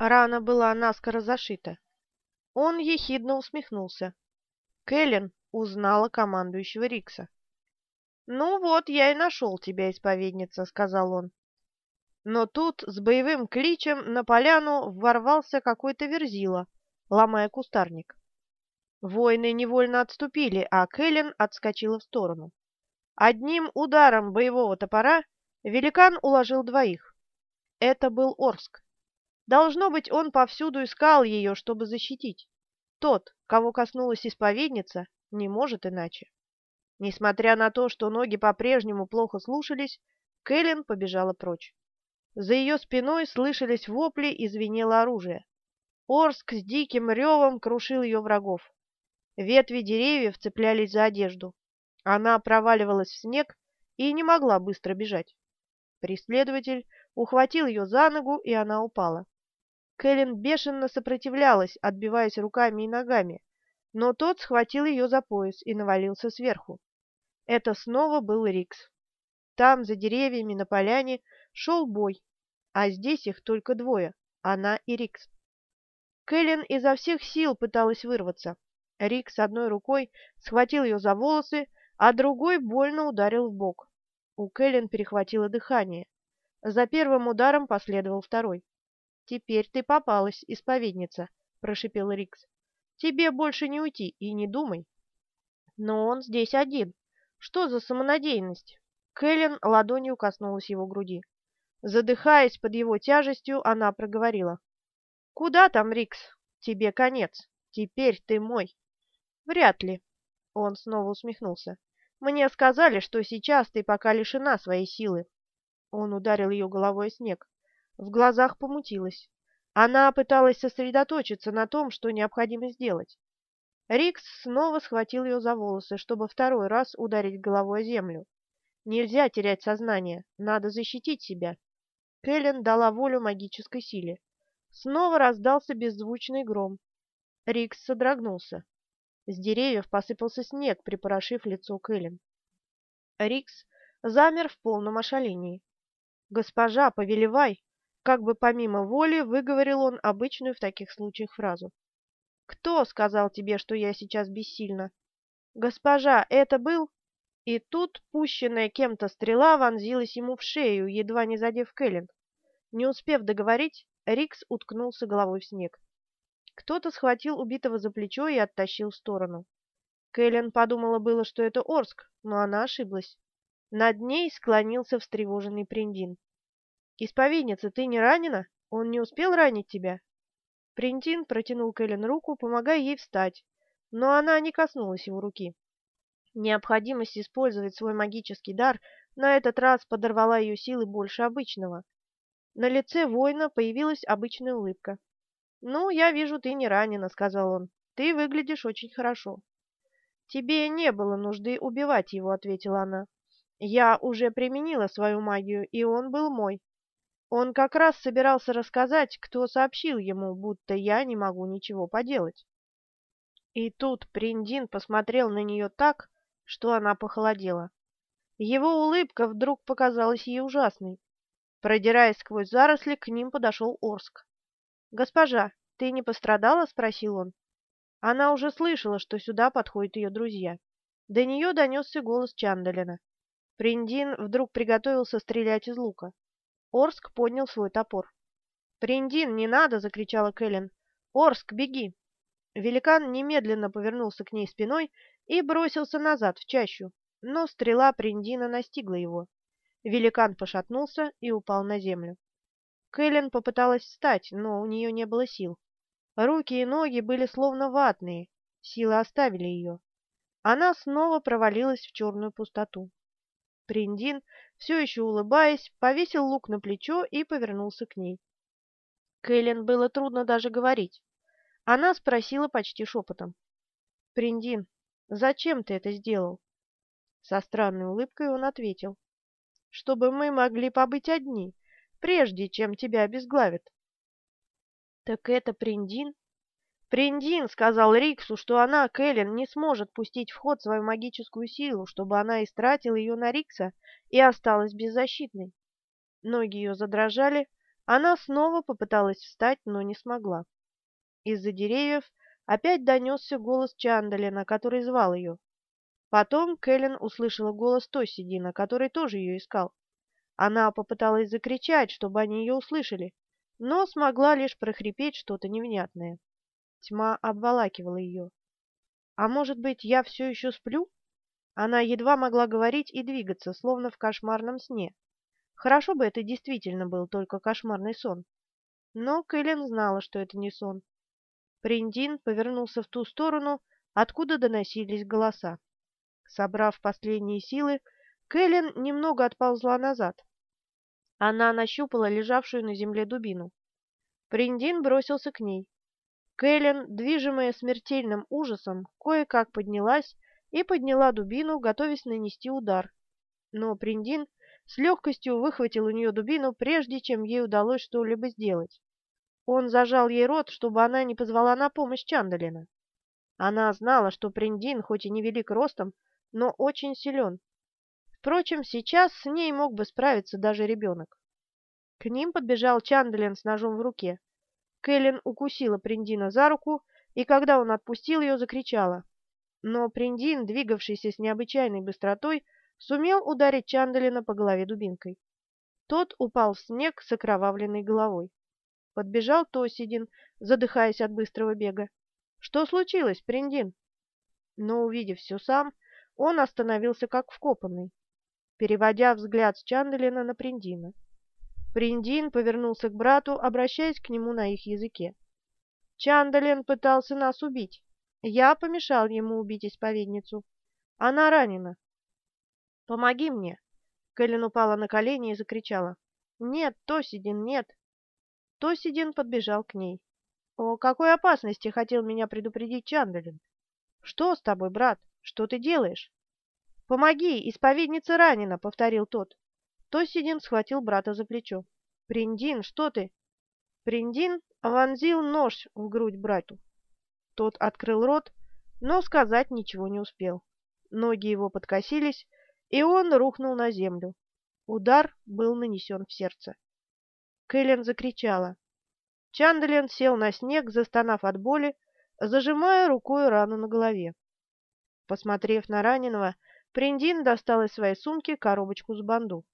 Рана была наскоро зашита. Он ехидно усмехнулся. Кэлен узнала командующего Рикса. «Ну вот, я и нашел тебя, исповедница», — сказал он. Но тут с боевым кличем на поляну ворвался какой-то верзила, ломая кустарник. Воины невольно отступили, а Кэлен отскочила в сторону. Одним ударом боевого топора великан уложил двоих. Это был Орск. Должно быть, он повсюду искал ее, чтобы защитить. Тот, кого коснулась исповедница, не может иначе. Несмотря на то, что ноги по-прежнему плохо слушались, Кэлен побежала прочь. За ее спиной слышались вопли и звенело оружие. Орск с диким ревом крушил ее врагов. Ветви деревьев цеплялись за одежду. Она проваливалась в снег и не могла быстро бежать. Преследователь ухватил ее за ногу, и она упала. Кэлен бешено сопротивлялась, отбиваясь руками и ногами, но тот схватил ее за пояс и навалился сверху. Это снова был Рикс. Там, за деревьями на поляне, шел бой, а здесь их только двое — она и Рикс. Кэлен изо всех сил пыталась вырваться. Рикс одной рукой схватил ее за волосы, а другой больно ударил в бок. У Кэлен перехватило дыхание. За первым ударом последовал второй. «Теперь ты попалась, исповедница», — прошипел Рикс. «Тебе больше не уйти и не думай». «Но он здесь один. Что за самонадеянность?» Кэлен ладонью коснулась его груди. Задыхаясь под его тяжестью, она проговорила. «Куда там, Рикс? Тебе конец. Теперь ты мой». «Вряд ли». Он снова усмехнулся. «Мне сказали, что сейчас ты пока лишена своей силы». Он ударил ее головой о снег. В глазах помутилось. Она пыталась сосредоточиться на том, что необходимо сделать. Рикс снова схватил ее за волосы, чтобы второй раз ударить головой о землю. Нельзя терять сознание, надо защитить себя. Кэлен дала волю магической силе. Снова раздался беззвучный гром. Рикс содрогнулся. С деревьев посыпался снег, припорошив лицо Кэлен. Рикс замер в полном ошалении. «Госпожа, повелевай!» Как бы помимо воли выговорил он обычную в таких случаях фразу. «Кто сказал тебе, что я сейчас бессильна?» «Госпожа, это был...» И тут пущенная кем-то стрела вонзилась ему в шею, едва не задев Кэлен. Не успев договорить, Рикс уткнулся головой в снег. Кто-то схватил убитого за плечо и оттащил в сторону. Кэлен подумала было, что это Орск, но она ошиблась. Над ней склонился встревоженный Приндин. «Исповедница, ты не ранена? Он не успел ранить тебя?» Принтин протянул Кэлен руку, помогая ей встать, но она не коснулась его руки. Необходимость использовать свой магический дар на этот раз подорвала ее силы больше обычного. На лице воина появилась обычная улыбка. «Ну, я вижу, ты не ранена», — сказал он. «Ты выглядишь очень хорошо». «Тебе не было нужды убивать его», — ответила она. «Я уже применила свою магию, и он был мой. Он как раз собирался рассказать, кто сообщил ему, будто я не могу ничего поделать. И тут Приндин посмотрел на нее так, что она похолодела. Его улыбка вдруг показалась ей ужасной. Продираясь сквозь заросли, к ним подошел Орск. «Госпожа, ты не пострадала?» — спросил он. Она уже слышала, что сюда подходят ее друзья. До нее донесся голос Чандалина. Приндин вдруг приготовился стрелять из лука. Орск поднял свой топор. «Приндин, не надо!» — закричала Кэлен. «Орск, беги!» Великан немедленно повернулся к ней спиной и бросился назад, в чащу, но стрела Приндина настигла его. Великан пошатнулся и упал на землю. Кэлен попыталась встать, но у нее не было сил. Руки и ноги были словно ватные, силы оставили ее. Она снова провалилась в черную пустоту. Приндин, все еще улыбаясь, повесил лук на плечо и повернулся к ней. Кэлен было трудно даже говорить. Она спросила почти шепотом. «Приндин, зачем ты это сделал?» Со странной улыбкой он ответил. «Чтобы мы могли побыть одни, прежде чем тебя обезглавят». «Так это Приндин?» «Приндин сказал Риксу, что она, Кэлен, не сможет пустить в ход свою магическую силу, чтобы она истратила ее на Рикса и осталась беззащитной». Ноги ее задрожали, Она снова попыталась встать, но не смогла. Из-за деревьев опять донесся голос Чандалина, который звал ее. Потом Кэлен услышала голос Тосидина, который тоже ее искал. Она попыталась закричать, чтобы они ее услышали, но смогла лишь прохрипеть что-то невнятное. Тьма обволакивала ее. «А может быть, я все еще сплю?» Она едва могла говорить и двигаться, словно в кошмарном сне. Хорошо бы это действительно был только кошмарный сон. Но Кэлен знала, что это не сон. Приндин повернулся в ту сторону, откуда доносились голоса. Собрав последние силы, Кэлен немного отползла назад. Она нащупала лежавшую на земле дубину. Приндин бросился к ней. Кэлен, движимая смертельным ужасом, кое-как поднялась и подняла дубину, готовясь нанести удар. Но Приндин с легкостью выхватил у нее дубину, прежде чем ей удалось что-либо сделать. Он зажал ей рот, чтобы она не позвала на помощь Чандалина. Она знала, что Приндин, хоть и невелик ростом, но очень силен. Впрочем, сейчас с ней мог бы справиться даже ребенок. К ним подбежал Чандалин с ножом в руке. Кэлен укусила Приндина за руку, и когда он отпустил ее, закричала. Но Приндин, двигавшийся с необычайной быстротой, сумел ударить Чандалина по голове дубинкой. Тот упал в снег с окровавленной головой. Подбежал Тосидин, задыхаясь от быстрого бега. «Что случилось, Приндин?» Но, увидев все сам, он остановился как вкопанный, переводя взгляд с Чандалина на Приндина. Приндин повернулся к брату, обращаясь к нему на их языке. «Чандалин пытался нас убить. Я помешал ему убить исповедницу. Она ранена. Помоги мне!» Кэлен упала на колени и закричала. «Нет, Тосидин, нет!» Тосидин подбежал к ней. «О какой опасности хотел меня предупредить Чандалин? Что с тобой, брат? Что ты делаешь?» «Помоги, исповедница ранена!» — повторил тот. Тосидин схватил брата за плечо. «Приндин, что ты?» Приндин вонзил нож в грудь брату. Тот открыл рот, но сказать ничего не успел. Ноги его подкосились, и он рухнул на землю. Удар был нанесен в сердце. Кэлен закричала. Чандалин сел на снег, застонав от боли, зажимая рукой рану на голове. Посмотрев на раненого, Приндин достал из своей сумки коробочку с банду.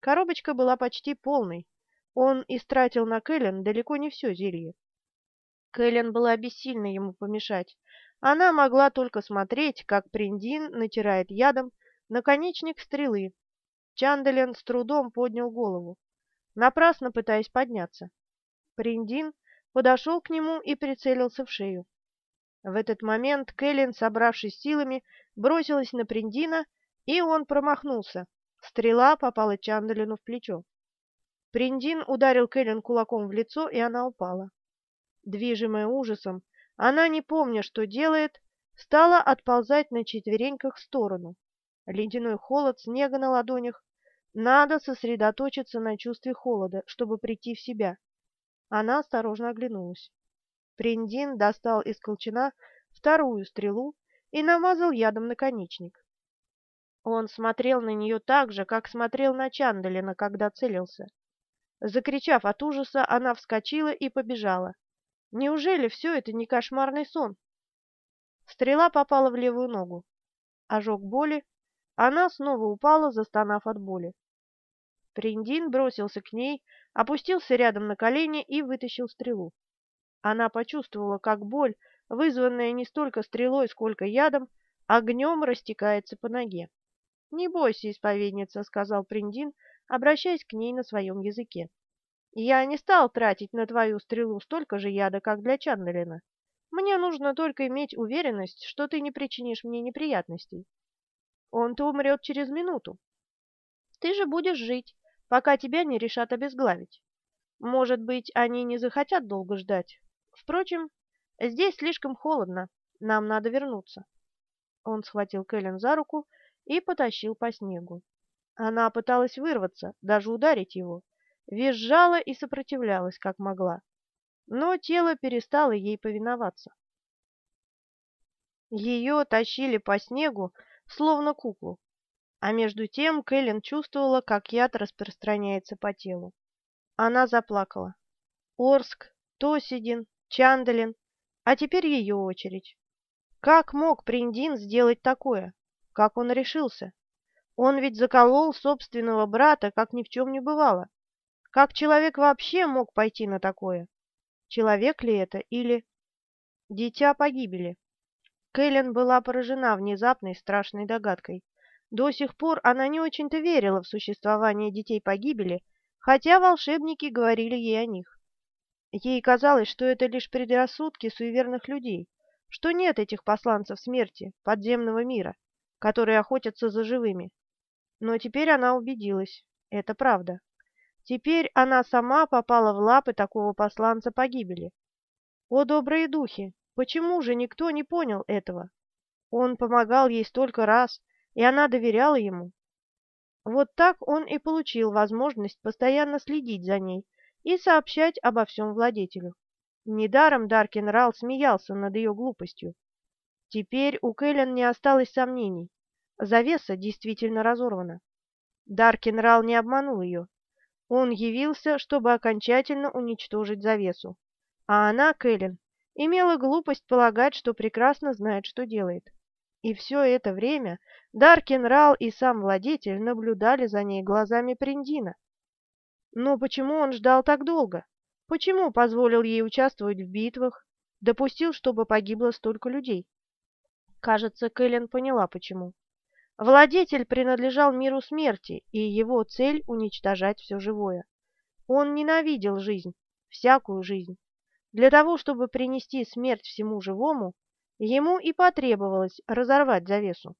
Коробочка была почти полной. Он истратил на Кэлен далеко не все зелье. Кэлен была бессильна ему помешать. Она могла только смотреть, как Приндин натирает ядом наконечник стрелы. Чандален с трудом поднял голову, напрасно пытаясь подняться. Приндин подошел к нему и прицелился в шею. В этот момент Кэлен, собравшись силами, бросилась на Приндина, и он промахнулся. Стрела попала Чандалину в плечо. Приндин ударил Кэлен кулаком в лицо, и она упала. Движимая ужасом, она, не помня, что делает, стала отползать на четвереньках в сторону. Ледяной холод, снега на ладонях. Надо сосредоточиться на чувстве холода, чтобы прийти в себя. Она осторожно оглянулась. Приндин достал из колчана вторую стрелу и намазал ядом наконечник. Он смотрел на нее так же, как смотрел на Чандалина, когда целился. Закричав от ужаса, она вскочила и побежала. Неужели все это не кошмарный сон? Стрела попала в левую ногу. Ожог боли. Она снова упала, застонав от боли. Приндин бросился к ней, опустился рядом на колени и вытащил стрелу. Она почувствовала, как боль, вызванная не столько стрелой, сколько ядом, огнем растекается по ноге. «Не бойся, исповедница», — сказал Приндин, обращаясь к ней на своем языке. «Я не стал тратить на твою стрелу столько же яда, как для Чандалина. Мне нужно только иметь уверенность, что ты не причинишь мне неприятностей. Он-то умрет через минуту. Ты же будешь жить, пока тебя не решат обезглавить. Может быть, они не захотят долго ждать. Впрочем, здесь слишком холодно, нам надо вернуться». Он схватил Кэлен за руку и потащил по снегу. Она пыталась вырваться, даже ударить его, визжала и сопротивлялась, как могла. Но тело перестало ей повиноваться. Ее тащили по снегу, словно куклу, а между тем Кэлен чувствовала, как яд распространяется по телу. Она заплакала. Орск, Тосидин, Чандалин, а теперь ее очередь. Как мог Приндин сделать такое? Как он решился? Он ведь заколол собственного брата, как ни в чем не бывало. Как человек вообще мог пойти на такое? Человек ли это или... Дитя погибели. Кэлен была поражена внезапной страшной догадкой. До сих пор она не очень-то верила в существование детей погибели, хотя волшебники говорили ей о них. Ей казалось, что это лишь предрассудки суеверных людей, что нет этих посланцев смерти, подземного мира, которые охотятся за живыми. Но теперь она убедилась, это правда. Теперь она сама попала в лапы такого посланца погибели. О, добрые духи, почему же никто не понял этого? Он помогал ей столько раз, и она доверяла ему. Вот так он и получил возможность постоянно следить за ней и сообщать обо всем владетелю. Недаром Даркин Рал смеялся над ее глупостью. Теперь у Кэлен не осталось сомнений. Завеса действительно разорвана. Даркин Рал не обманул ее. Он явился, чтобы окончательно уничтожить завесу. А она, Кэлен, имела глупость полагать, что прекрасно знает, что делает. И все это время Даркин Рал и сам владетель наблюдали за ней глазами Приндина. Но почему он ждал так долго? Почему позволил ей участвовать в битвах, допустил, чтобы погибло столько людей? Кажется, Кэлен поняла, почему. Владетель принадлежал миру смерти, и его цель — уничтожать все живое. Он ненавидел жизнь, всякую жизнь. Для того, чтобы принести смерть всему живому, ему и потребовалось разорвать завесу.